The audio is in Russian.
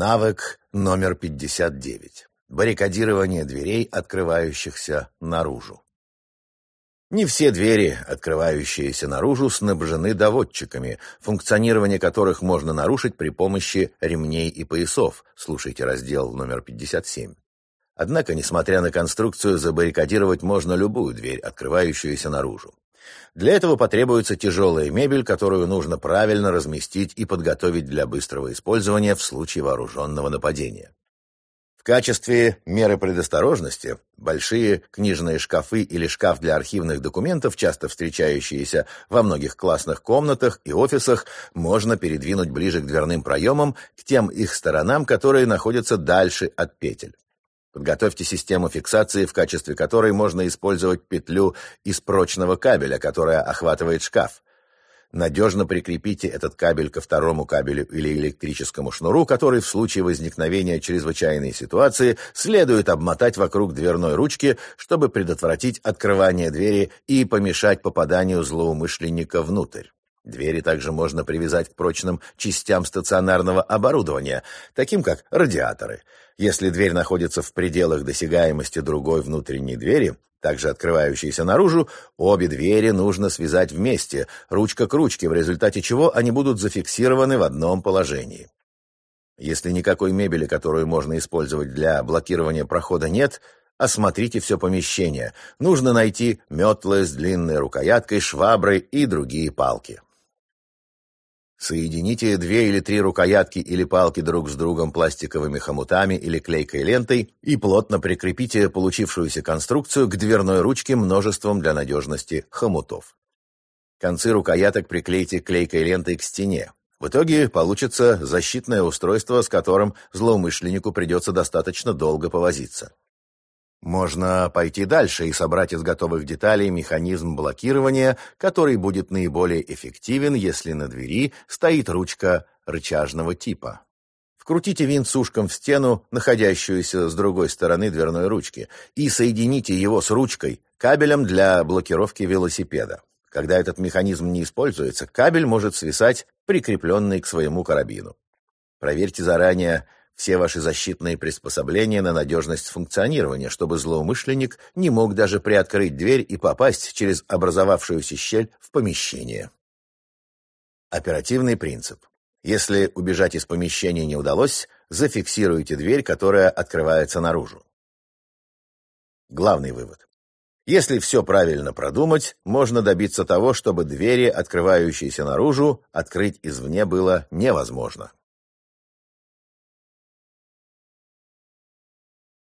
Навык номер 59. Баррикадирование дверей, открывающихся наружу. Не все двери, открывающиеся наружу, снабжены доводчиками, функционирование которых можно нарушить при помощи ремней и поясов. Слушайте раздел номер 57. Однако, несмотря на конструкцию, забаррикадировать можно любую дверь, открывающуюся наружу. Для этого потребуется тяжелая мебель, которую нужно правильно разместить и подготовить для быстрого использования в случае вооруженного нападения. В качестве меры предосторожности большие книжные шкафы или шкаф для архивных документов, часто встречающиеся во многих классных комнатах и офисах, можно передвинуть ближе к дверным проемам, к тем их сторонам, которые находятся дальше от петель. Подготовьте систему фиксации, в качестве которой можно использовать петлю из прочного кабеля, которая охватывает шкаф. Надежно прикрепите этот кабель ко второму кабелю или электрическому шнуру, который в случае возникновения чрезвычайной ситуации следует обмотать вокруг дверной ручки, чтобы предотвратить открывание двери и помешать попаданию злоумышленника внутрь. Двери также можно привязать к прочным частям стационарного оборудования, таким как радиаторы. Если дверь находится в пределах досягаемости другой внутренней двери, также открывающейся наружу, обе двери нужно связать вместе, ручка к ручке, в результате чего они будут зафиксированы в одном положении. Если никакой мебели, которую можно использовать для блокирования прохода, нет, осмотрите все помещение. Нужно найти метлы с длинной рукояткой, шваброй и другие палки. Соедините две или три рукоятки или палки друг с другом пластиковыми хомутами или клейкой лентой и плотно прикрепите получившуюся конструкцию к дверной ручке множеством для надежности хомутов. Концы рукояток приклейте клейкой лентой к стене. В итоге получится защитное устройство, с которым злоумышленнику придется достаточно долго повозиться. Можно пойти дальше и собрать из готовых деталей механизм блокирования, который будет наиболее эффективен, если на двери стоит ручка рычажного типа. Вкрутите винт с ушком в стену, находящуюся с другой стороны дверной ручки, и соедините его с ручкой, кабелем для блокировки велосипеда. Когда этот механизм не используется, кабель может свисать, прикрепленный к своему карабину. Проверьте заранее, все ваши защитные приспособления на надежность функционирования, чтобы злоумышленник не мог даже приоткрыть дверь и попасть через образовавшуюся щель в помещение. Оперативный принцип. Если убежать из помещения не удалось, зафиксируйте дверь, которая открывается наружу. Главный вывод. Если все правильно продумать, можно добиться того, чтобы двери, открывающиеся наружу, открыть извне было невозможно.